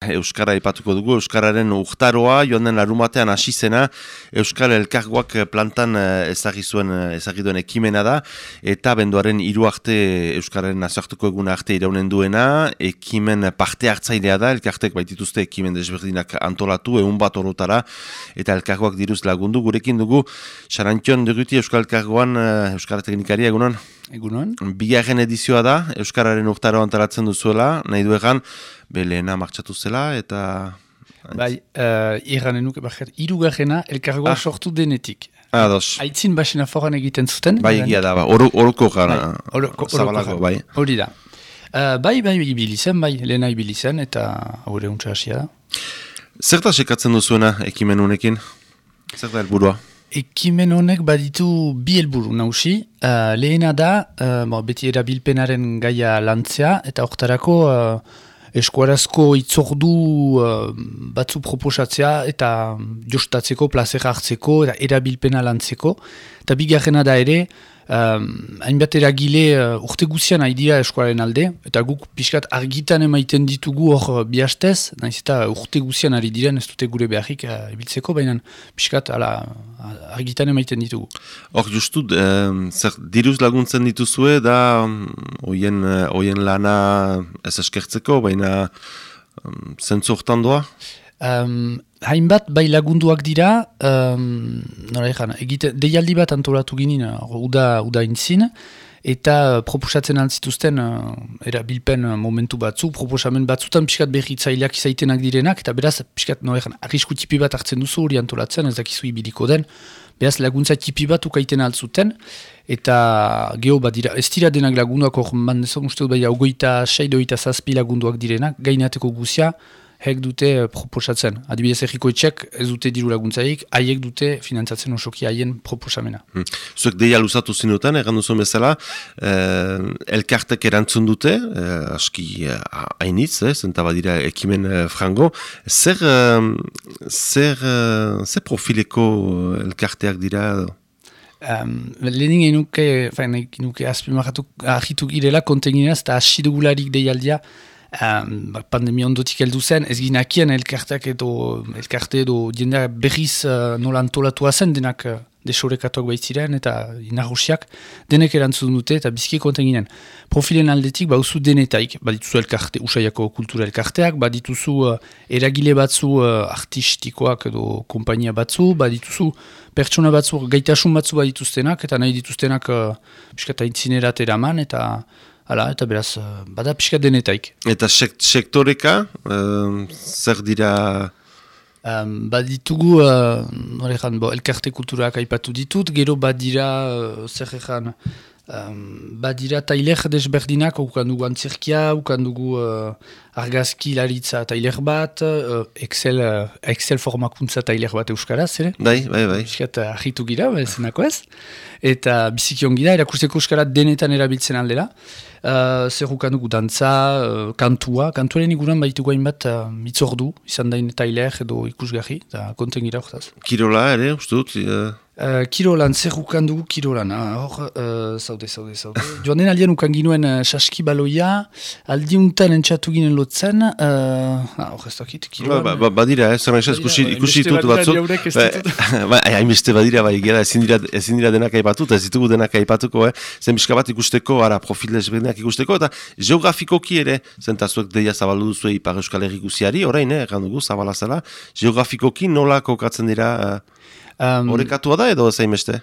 Euskara ipatuko dugu, Euskararen urtaroa, joan den larumatean hasi zena, Euskal Elkargoak plantan eh, ezagizuen, eh, ezagiduen ekimena da, eta benduaren hiru arte Euskararen nazioartuko egun arte iraunen duena, ekimen parte hartzailea da, elkartek baitituzte ekimen desberdinak antolatu, egun bat orotara, eta Elkargoak diruz lagundu, gurekin dugu, Sarantion duguti Euskal Elkargoan, eh, Euskara Teknikaria, egunon? Egunon. Bigarren edizioa da, Euskararen urtaroa antaratzen duzuela, nahi du egan, belena martxatu zela, eta... Bai, uh, irranen nuke, bakar, irugarrena elkargoa ah. sortu denetik. Ados. Aitzin basena foran egiten zuten. Bai, egia da, ba, oruko gara, bai, bai. Hori da. Uh, bai, bai, ibilizen, bai, lehena ibilizen, eta haure untsa hasia da. Zerta sekatzen duzuena ekimen honekin? Zerta helburua? Ekimen honek baditu bi helburu nausi. Uh, lehena da, uh, beti erabilpenaren gaia lantzea, eta oktarako uh, eskuarazko itzordu uh, batzu proposatzea eta jostatzeko, plazera hartzeko eta erabilpena lantzeko. Eta bigarrena da ere, um, hainbat eragile uh, urte guzian haidira eskuaren alde, eta guk pixkat argitan emaiten ditugu hor uh, bihastez, nahiz eta urte guzian ari diren ez dute gure beharrik uh, ibiltzeko, baina pixkat ala, argitan emaiten ditugu. Hor justu, zer diruz laguntzen dituzue da hoien um, lana ez eskertzeko, baina um, zentzu hortan doa? Um, hainbat bai lagunduak dira, um, egite, deialdi bat antolatu ginen, uda, uda intzin, eta proposatzen altzituzten uh, erabilpen momentu batzu, proposamen batzutan pixkat berritzaileak izaitenak direnak, eta beraz, pixkat, norekan, arrisku tipi bat hartzen duzu hori antolatzen, ez dakizu ibiliko den, beraz laguntza tipi bat ukaiten altzuten, eta geho bat dira, ez dira denak lagunduak hor, man uste dut, bai, augoita, seidoita zazpi lagunduak direnak, gainateko guzia, hek dute uh, proposatzen. Adibidez erriko etxek ez dute diru laguntzaik, haiek dute finantzatzen osoki haien proposamena. Hmm. Zuek deia luzatu zinuten, egan duzu bezala, eh, elkartek erantzun dute, eh, aski eh, hainitz, eh, zenta badira ekimen eh, frango, zer, eh, zer, eh, zer profileko elkarteak dira Um, Lehenin egin nuke, egin nuke azpimarratu ahitu girela konteginaz eta asidugularik deialdia um, pandemia ondotik heldu zen, ez ginakien elkarteak edo elkarte edo jendea berriz uh, nola antolatua zen denak uh, desorekatuak baitziren eta inarusiak denek erantzun dute eta bizki konten ginen. Profilen aldetik bauzu denetaik, badituzu elkarte, usaiako kultura elkarteak, badituzu uh, eragile batzu uh, artistikoak edo kompainia batzu, badituzu pertsona batzu gaitasun batzu badituztenak eta nahi dituztenak uh, biskata intzinerat eraman eta Hala, eta beraz, eh, bada pixka denetaik. Eta sektoreka, uh, zer dira... Um, baditugu, uh, bo, elkarte kulturak aipatu ditut, gero badira, uh, zer egan, Um, badira tailer desberdinak, ukan dugu antzerkia, ukan dugu uh, argazki laritza tailer bat, uh, Excel, uh, Excel formakuntza tailer bat euskaraz, ere? Bai, bai, bai. Euskat ahitu gira, zenako ez. Eta bizikion gira, erakusteko euskara denetan erabiltzen aldera. Uh, zer ukan dugu dantza, uh, kantua, kantuaren iguran baitu guain bat uh, mitzordu, izan dain tailer edo ikusgarri, eta konten gira horretaz. Kirola, ere, uste dut? Uh, kirolan, zer ukan dugu kirolan, ah, hor, uh, zaude, zaude, zaude. Joan den aldean ukan ginuen uh, saski baloia, aldiuntan entxatu ginen lotzen, uh, hor ez dakit, kirolan. Ba, ba, badira, eh, zer nahi ikusi, ikusi ditut batzuk. Ba, hain beste badira, bai, gara, ezin dira, ezin dira denak aipatu, ez ditugu denak aipatuko, eh, zen bizka bat ikusteko, ara, profil desberdinak ikusteko, eta geografikoki ere, zentazuek deia zabaldu duzu ipar euskal erriguziari, orain, eh, erran dugu, zabalazela, geografikoki nola kokatzen dira, uh, Um, Horekatua da edo zein beste?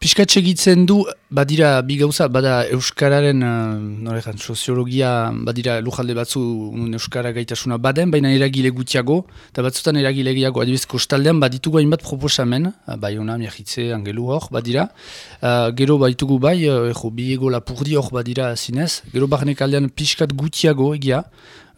Egitzen du, badira bi gauza, bada Euskararen, uh, soziologia, badira lujalde batzu un Euskara gaitasuna baden, baina eragile gutiago, eta batzutan eragile gehiago, adibiz kostaldean baditugu hainbat proposamen, uh, bai hona, miagitze, angelu hor, badira, uh, gero baditugu bai, uh, ego, bi ego lapurdi hor badira zinez, gero barnek aldean piskat gutiago egia,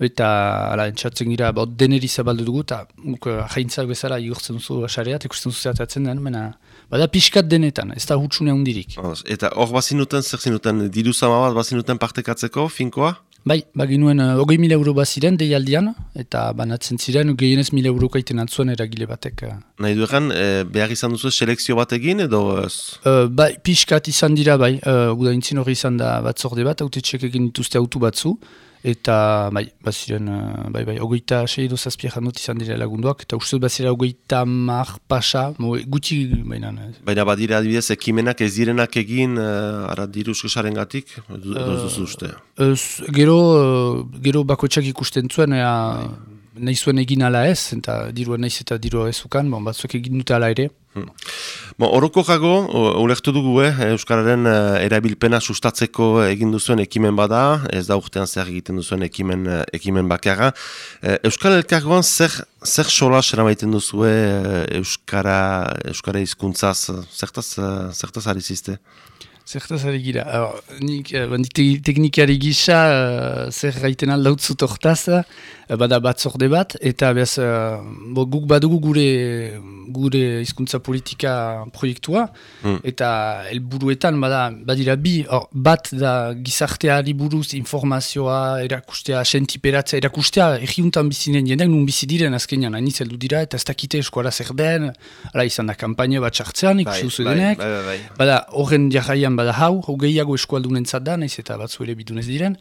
eta ala, entzatzen gira, bot, deneri zabaldu dugu, eta uh, jaintzak bezala igortzen duzu asareat, ikusten duzu zertatzen den, mena, bada pixkat denetan, ez da hutsune hundirik. Eta hor bazinuten, zer zinuten, diru zama bat bazinuten partekatzeko, finkoa? Bai, baginuen uh, hogei mila euro baziren deialdian, eta banatzen ziren gehienez mila euro kaiten atzuen eragile batek. Uh. Nahi du egan, e, behar izan duzu selekzio bat egin edo? Uh, bai, pixkat izan dira bai, uh, guda intzin hori izan da batzorde bat, haute txek egin dituzte autu batzu, eta bai, baziren, uh, bai, bai, ogoita sei edo zazpia janot izan dira lagunduak, eta uste bazira ogoita mar pasa, mo, gutxi baina. Baina badira adibidez, ekimenak ez direnak egin, uh, ara diru eskosaren gatik, edo uh, uste? gero, uh, gero bakotxak ikusten zuen, ea, nahi zuen egin ala ez, eta dirua nahiz eta dirua ezukan, bon, batzuek egin dute ala ere. Hmm. Bon, Oroko jago, ulektu dugu, eh, Euskararen uh, erabilpena sustatzeko egin duzuen ekimen bada, ez da urtean zer egiten duzuen ekimen, uh, ekimen bakarra. Uh, Euskal Elkargoan zer, zer sola sera maiten duzue Euskara, Euskara izkuntzaz, zertaz, zertaz ari zizte? Zertaz ari gira. Nik, uh, teknikari gisa, uh, zer gaiten aldautzu tortaz, uh, bada batzorde bat, eta behaz, uh, guk badugu gure gure hizkuntza politika proiektua, hmm. eta helburuetan bada, badira bi, or, bat da gizarteari buruz informazioa, erakustea, sentiperatzea, erakustea, egiuntan bizinen jendeak nun bizi diren azkenean, hain zeldu dira, eta ez dakite eskuara zer den, ala izan da kampaina bat sartzean, ikusi bai, bai, bai, bai. bada horren jarraian bada hau, gehiago eskualdunen da, naiz eta batzu ere bidunez diren.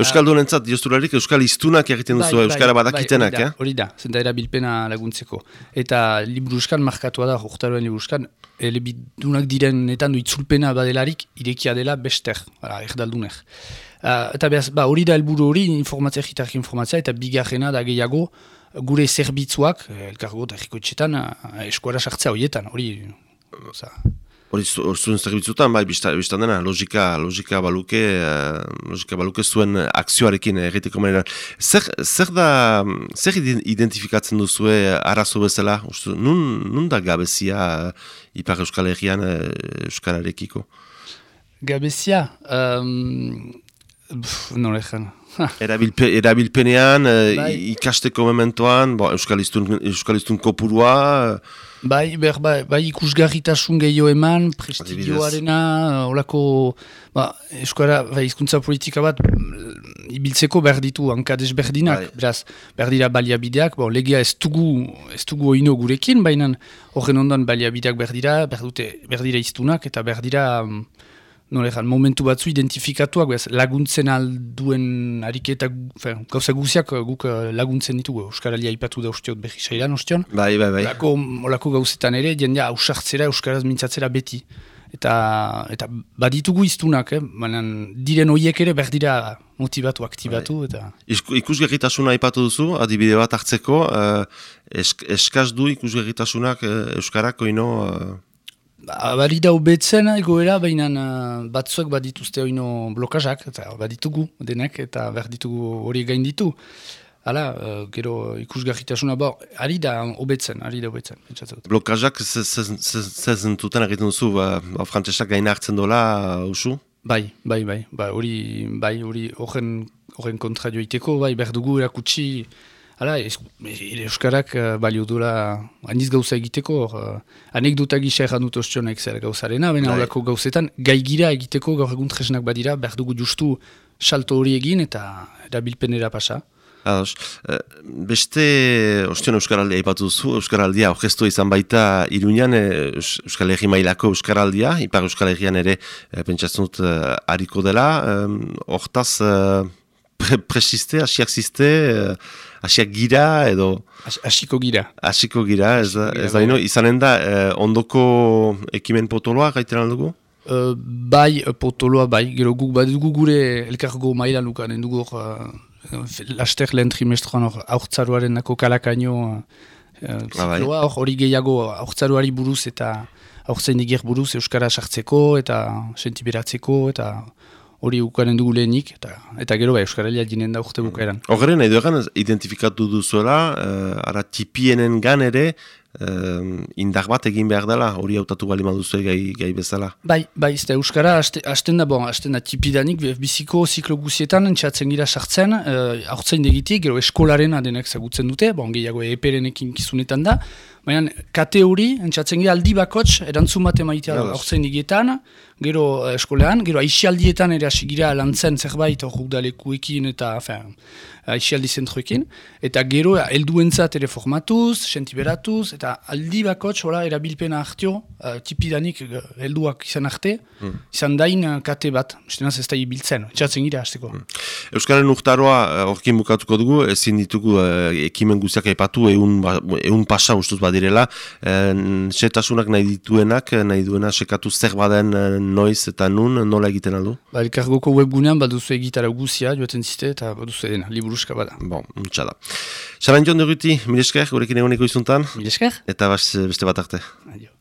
Euskaldun entzat, josturarik, Euskal iztunak egiten duzu, bai, Euskara bai, badakitenak, bai, eh? Hori da, zenta erabilpena laguntzeko. Eta liburuskan markatua da, joktaroen liburuskan, elebidunak diren etan du itzulpena badelarik, irekia dela bester, erdaldunek. Uh, eta behaz, ba, hori da helburu hori, informatzea, jitarki informatzea, eta bigarrena da gehiago, gure zerbitzuak, elkargo eta jikoetxetan, uh, eskuara sartzea horietan, hori... Hori zuen zerbitzutan, bai, biztan dena, logika, logika baluke, uh, logika baluke zuen akzioarekin egiteko manera. Zer, zer da, zer identifikatzen duzue arazo bezala? Ustu, nun, nun da gabezia uh, Ipar Euskal Herrian uh, Euskararekiko? Gabezia? Um, non Erabilpe, erabilpenean, bai. ikasteko mementoan, bo, Euskalistun, Euskalistun kopurua... Bai, ber, bai, bai ikusgarritasun gehiago eman, prestigioarena, holako, ba, eskora, bai, izkuntza politika bat, mm, ibiltzeko behar ditu, hankadez berdinak, bai. beraz, berdira baliabideak, bo, legia ez dugu, ez dugu oino gurekin, baina horren ondan baliabideak berdira, berdute, berdira iztunak, eta berdira, mm, nolean, momentu batzu identifikatuak, bez, laguntzen alduen ariketa, gauza guziak guk eh, laguntzen ditugu, Euskaralia ipatu da usteot behi sailan ostion. Bai, bai, bai. Olako, olako gauzetan ere, jendea ausartzera Euskaraz mintzatzera beti. Eta, eta baditugu iztunak, eh? Banan, diren horiek ere berdira motivatu, aktibatu. Bai. Eta... Ikusgerritasuna ipatu duzu, adibide bat hartzeko, uh, esk, eskaz du ikusgerritasunak uh, Euskarako ino... Ba, bari da ubetzen egoera, baina uh, batzuek badituzte oino blokazak, eta baditugu denek, eta berditugu hori gain ditu. Hala, uh, gero ikusgarritasuna, bo, ari da ubetzen, ari da ubetzen. Blokazak zezentuten egiten duzu, ba, ba, gaina hartzen dola, usu? Bai, bai, bai, bai, hori, bai, hori, horren kontra joiteko, bai, berdugu erakutsi, Hala, Euskarak uh, balio dura aniz gauza egiteko, uh, anekdota gisa erran dut ostionek zer gauzarena, baina bai. holako gauzetan, gaigira egiteko gaur egun tresnak badira, behar dugu justu salto hori egin eta erabilpenera pasa. Ados, uh, beste, ostion Euskaraldia ipatu zu, Euskaraldia orkestu izan baita Iruñan, Euskal Herri mailako Euskaraldia, Ipar Euskal Herrian ere, pentsatzen dut, hariko dela, hortaz, uh, pre presiste, asiak ziste, hasiak gira edo... Hasiko gira. Hasiko gira, ez da, ez da ino, izanen da, eh, ondoko ekimen potoloa gaiten aldugu? Uh, bai, eh, potoloa, bai, gero guk, bai, dugu gure elkargo mailan lukan, dugu uh, laster lehen trimestroan hor, aurtzaruaren nako kalakaino uh, hori gehiago aurtzaruari buruz eta egier buruz Euskara sartzeko eta sentiberatzeko eta hori ukaren dugu lehenik, eta, eta gero bai, Euskaralia jinen da urte bukaeran. Horren, nahi duegan, identifikatu duzuela, uh, ara tipienen gan ere, uh, indar bat egin behar dela, hori hautatu bali maduzu gai, gai bezala. Bai, bai, ez da, Euskara, hasten da, bon, hasten da tipidanik, biziko ziklo guzietan, entxatzen gira sartzen, uh, aurtzain degitik, gero eskolaren adenek zagutzen dute, bon, gehiago eperenekin kizunetan da, baina kate hori, entxatzen gira aldi bakots, erantzun bat emaitea aurtzain digietan, gero eskolean, gero aixialdietan ere asigira lantzen zerbait, hor udalekuekin eta, afen, aixialdi zentroekin, eta gero helduentzat ere formatuz, sentiberatuz, eta aldi bako txola erabilpena hartio, uh, tipidanik uh, helduak izan arte, mm. izan dain uh, kate bat, ustenaz ez da ibiltzen, txatzen gira hasteko. Mm. Euskaren urtaroa, horkin uh, bukatuko dugu, ezin ditugu uh, ekimen guztiak epatu, egun, ba, egun pasa ustuz badirela, setasunak nahi dituenak, nahi duena sekatu zer baden noiz eta nun, nola egiten aldu? Ba, elkargoko webgunean baduzu egitara guzia, joaten zite, eta baduzu edena, liburuska bada. Bon, da. Saban joan duguti, milesker, gurekin egoneko izuntan. Milesker. Eta beste bat arte. Adio.